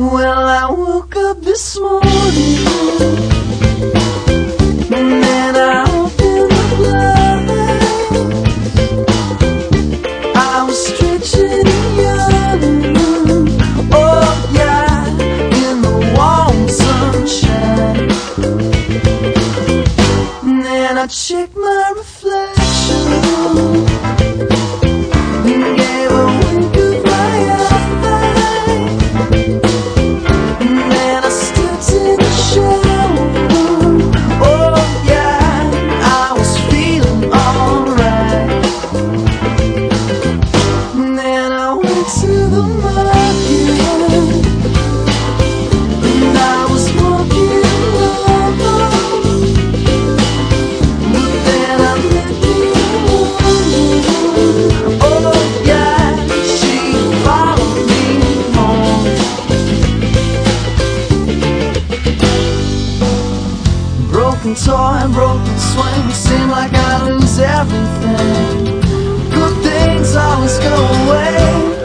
Well, I woke up this morning and then I opened the blinds. I was stretching. Oh yeah, in the warm sunshine. And then I checked my reflection. broken toy and broken swing. Seem like I lose everything. Good things always go away.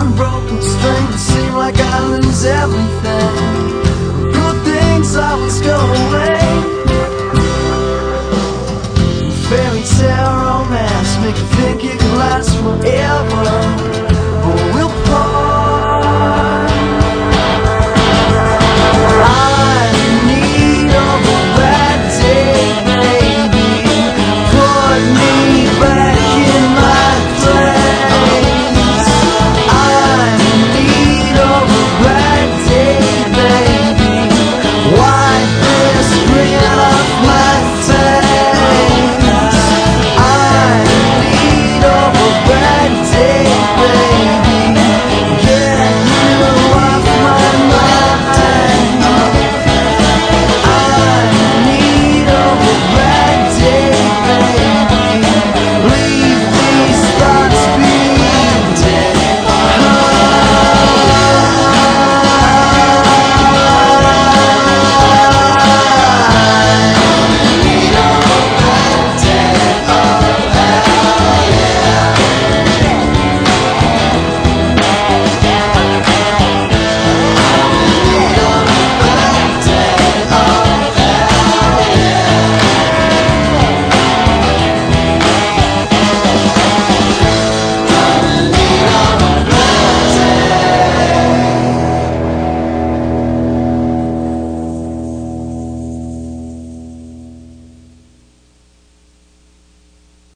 Unbroken broken It seems like I lose everything.